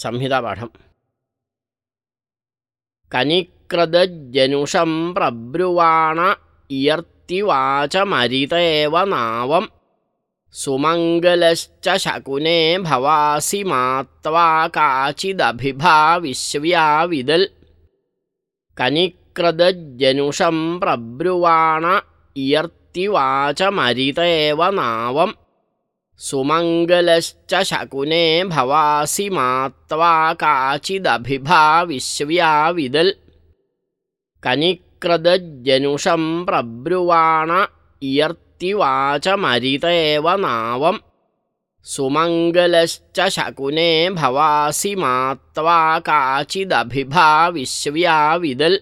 സംഹിതാപാഠം കനിക്രദജനുഷം പ്രബ്രുവാണ ഇയർത്തിവാചമരിതേവ നാവം സുമംഗലശ്ച ശകുനേ ഭവാസി മാത്വാ കാചിദഭിഭാ വിശ്വ്യാവിദൽ കനിക്രദജനുഷം പ്രബ്രുവാണ ഇയർത്തിവാചമരിതേവ നാവം सुमङ्गलश्च शकुने भवासि मात्वा काचिदभिभाविश्व्या विदल् कनिक्रदज्जनुषं प्रब्रुवाण इयर्तिवाचमरितेव नावम्। सुमङ्गलश्च शकुने भवासि मात्वा काचिदभिभाविश्व्या विदल्